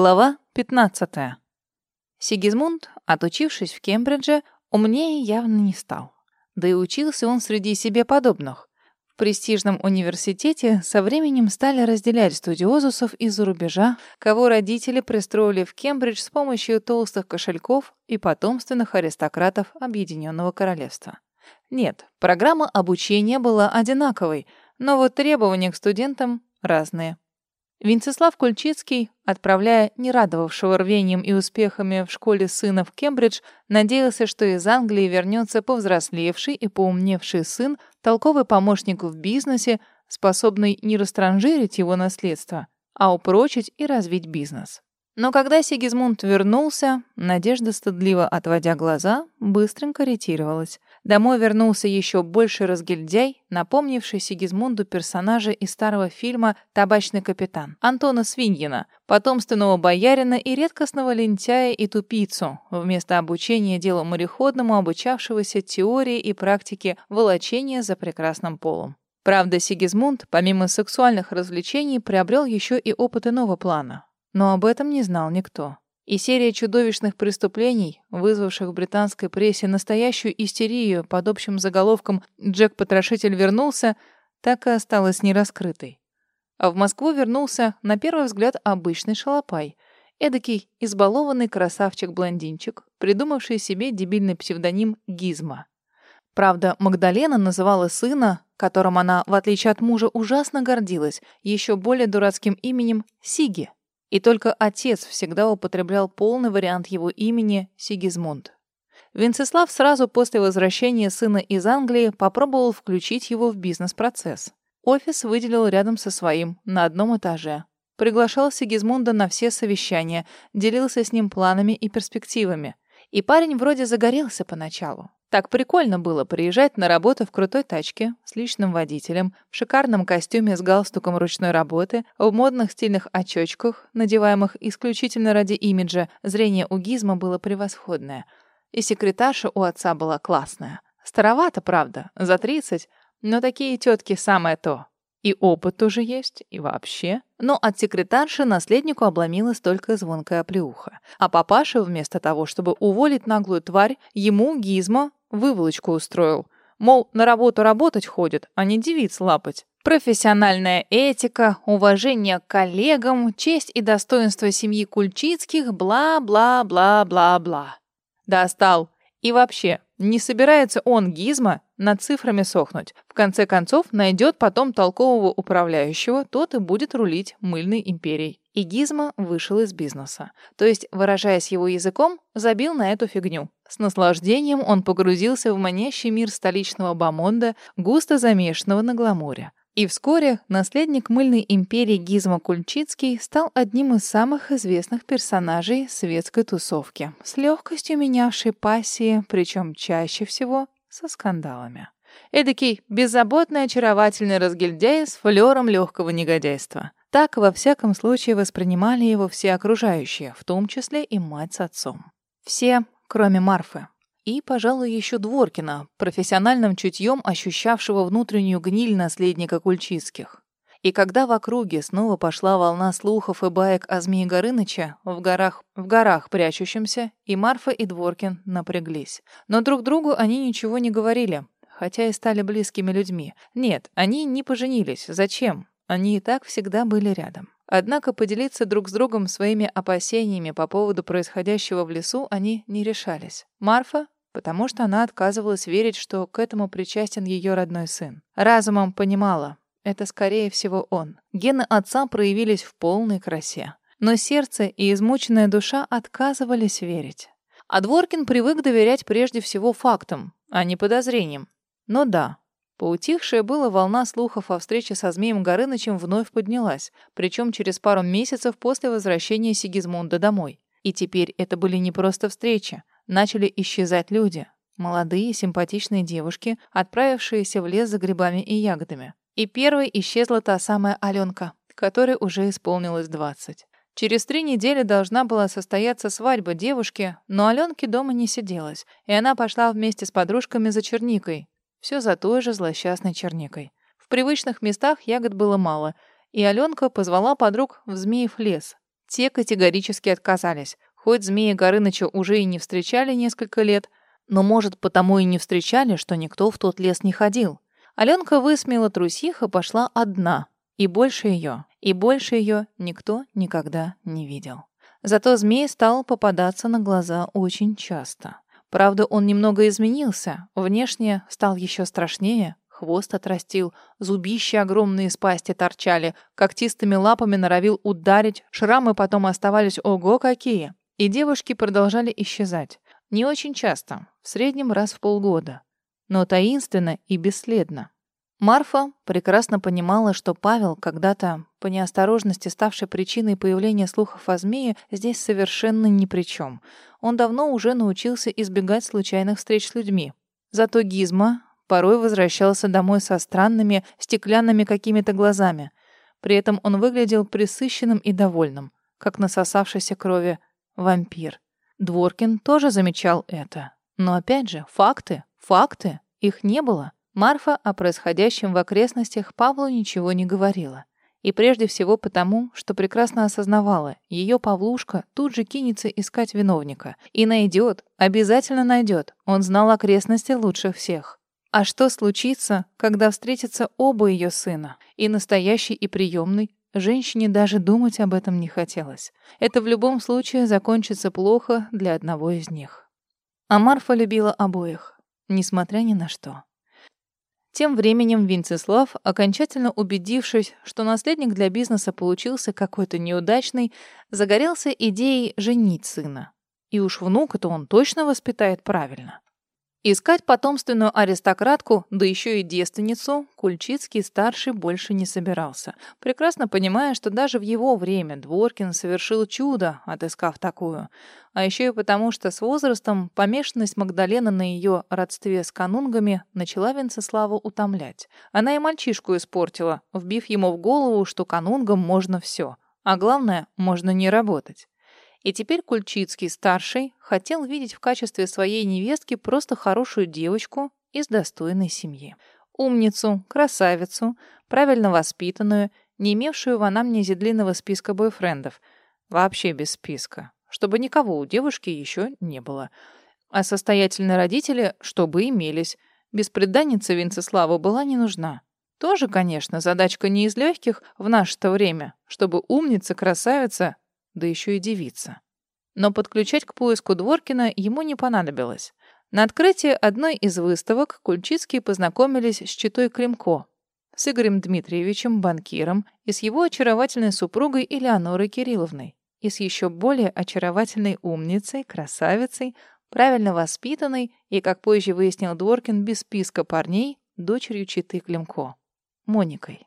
Глава 15. Сигизмунд, отучившись в Кембридже, умнее явно не стал. Да и учился он среди себе подобных. В престижном университете со временем стали разделять студиозусов из-за рубежа, кого родители пристроили в Кембридж с помощью толстых кошельков и потомственных аристократов Объединенного Королевства. Нет, программа обучения была одинаковой, но вот требования к студентам разные. Венцеслав Кульчицкий, отправляя не радовавшего рвением и успехами в школе сына в Кембридж, надеялся, что из Англии вернется повзрослевший и поумневший сын, толковый помощник в бизнесе, способный не растранжирить его наследство, а упрочить и развить бизнес. Но когда Сигизмунд вернулся, Надежда, стыдливо отводя глаза, быстренько ретировалась. Домой вернулся еще больше разгильдяй, напомнивший Сигизмунду персонажа из старого фильма «Табачный капитан» Антона Свиньина, потомственного боярина и редкостного лентяя и тупицу, вместо обучения делу мореходному, обучавшегося теории и практике волочения за прекрасным полом. Правда, Сигизмунд, помимо сексуальных развлечений, приобрел еще и опыт иного плана. Но об этом не знал никто. И серия чудовищных преступлений, вызвавших в британской прессе настоящую истерию под общим заголовком «Джек-потрошитель вернулся», так и осталась нераскрытой. А в Москву вернулся, на первый взгляд, обычный шалопай. Эдакий избалованный красавчик-блондинчик, придумавший себе дебильный псевдоним Гизма. Правда, Магдалена называла сына, которым она, в отличие от мужа, ужасно гордилась, еще более дурацким именем Сиги. И только отец всегда употреблял полный вариант его имени Сигизмунд. Венцеслав сразу после возвращения сына из Англии попробовал включить его в бизнес-процесс. Офис выделил рядом со своим, на одном этаже. Приглашал Сигизмунда на все совещания, делился с ним планами и перспективами. И парень вроде загорелся поначалу. Так прикольно было приезжать на работу в крутой тачке, с личным водителем, в шикарном костюме с галстуком ручной работы, в модных стильных очочках, надеваемых исключительно ради имиджа, зрение у Гизма было превосходное. И секретарша у отца была классная. Старовато, правда, за 30, но такие тетки самое то. И опыт тоже есть, и вообще. Но от секретарши наследнику обломилась только звонкая плюха. А папаша, вместо того, чтобы уволить наглую тварь, ему, Гизмо, выволочку устроил. Мол, на работу работать ходит, а не девиц лапать. Профессиональная этика, уважение к коллегам, честь и достоинство семьи Кульчицких, бла-бла-бла-бла-бла. Достал. И вообще, не собирается он, Гизма, над цифрами сохнуть. В конце концов, найдет потом толкового управляющего, тот и будет рулить мыльной империей. И Гизма вышел из бизнеса. То есть, выражаясь его языком, забил на эту фигню. С наслаждением он погрузился в манящий мир столичного бомонда, густо замешанного на гламуре. И вскоре наследник мыльной империи Гизма Кульчицкий стал одним из самых известных персонажей светской тусовки, с легкостью менявшей пассии, причем чаще всего со скандалами. Эдакий беззаботный очаровательный разгильдяй с флером легкого негодяйства. Так, во всяком случае, воспринимали его все окружающие, в том числе и мать с отцом. Все, кроме Марфы и, пожалуй, еще Дворкина, профессиональным чутьем ощущавшего внутреннюю гниль наследника Кульчицких. И когда в округе снова пошла волна слухов и баек о Змее Горыныча, в горах, в горах прячущемся, и Марфа, и Дворкин напряглись. Но друг другу они ничего не говорили, хотя и стали близкими людьми. Нет, они не поженились. Зачем? Они и так всегда были рядом. Однако поделиться друг с другом своими опасениями по поводу происходящего в лесу они не решались. Марфа потому что она отказывалась верить, что к этому причастен ее родной сын. Разумом понимала, это скорее всего он. Гены отца проявились в полной красе. Но сердце и измученная душа отказывались верить. А Дворкин привык доверять прежде всего фактам, а не подозрениям. Но да, Поутихшая была волна слухов о встрече со Змеем Горынычем вновь поднялась, причем через пару месяцев после возвращения Сигизмунда домой. И теперь это были не просто встречи, начали исчезать люди. Молодые, симпатичные девушки, отправившиеся в лес за грибами и ягодами. И первой исчезла та самая Аленка, которой уже исполнилось 20. Через три недели должна была состояться свадьба девушки, но Аленке дома не сиделась, и она пошла вместе с подружками за черникой. Все за той же злосчастной черникой. В привычных местах ягод было мало, и Аленка позвала подруг в Змеев лес, Те категорически отказались. Хоть Змея Горыныча уже и не встречали несколько лет, но, может, потому и не встречали, что никто в тот лес не ходил. Аленка высмеяла трусих и пошла одна. И больше ее, и больше ее никто никогда не видел. Зато змей стал попадаться на глаза очень часто. Правда, он немного изменился. Внешне стал еще страшнее. Хвост отрастил, зубища огромные из пасти торчали, когтистыми лапами норовил ударить, шрамы потом оставались ого какие. И девушки продолжали исчезать. Не очень часто, в среднем раз в полгода. Но таинственно и бесследно. Марфа прекрасно понимала, что Павел, когда-то по неосторожности ставший причиной появления слухов о змее, здесь совершенно ни при чем. Он давно уже научился избегать случайных встреч с людьми. Зато Гизма порой возвращался домой со странными, стеклянными какими-то глазами. При этом он выглядел присыщенным и довольным, как насосавшийся крови вампир. Дворкин тоже замечал это. Но опять же, факты, факты, их не было. Марфа о происходящем в окрестностях Павлу ничего не говорила. И прежде всего потому, что прекрасно осознавала, ее Павлушка тут же кинется искать виновника. И найдет, обязательно найдет. Он знал окрестности лучше всех. А что случится, когда встретятся оба ее сына, и настоящий, и приемный? Женщине даже думать об этом не хотелось. Это в любом случае закончится плохо для одного из них. А Марфа любила обоих, несмотря ни на что. Тем временем Винцеслав, окончательно убедившись, что наследник для бизнеса получился какой-то неудачный, загорелся идеей женить сына. И уж внука-то он точно воспитает правильно. Искать потомственную аристократку, да еще и девственницу, Кульчицкий-старший больше не собирался, прекрасно понимая, что даже в его время Дворкин совершил чудо, отыскав такую. А еще и потому, что с возрастом помешанность Магдалены на ее родстве с канунгами начала Венцеславу утомлять. Она и мальчишку испортила, вбив ему в голову, что канунгам можно все, а главное, можно не работать. И теперь Кульчицкий-старший хотел видеть в качестве своей невестки просто хорошую девочку из достойной семьи. Умницу, красавицу, правильно воспитанную, не имевшую в анамнезе длинного списка бойфрендов. Вообще без списка. Чтобы никого у девушки еще не было. А состоятельные родители, чтобы имелись. Беспреданница Винцеславу была не нужна. Тоже, конечно, задачка не из легких в наше-то время, чтобы умница, красавица да еще и девица. Но подключать к поиску Дворкина ему не понадобилось. На открытии одной из выставок Кульчицкие познакомились с читой Климко, с Игорем Дмитриевичем, банкиром, и с его очаровательной супругой Элеонорой Кирилловной, и с еще более очаровательной умницей, красавицей, правильно воспитанной и, как позже выяснил Дворкин, без списка парней, дочерью читы Климко, Моникой.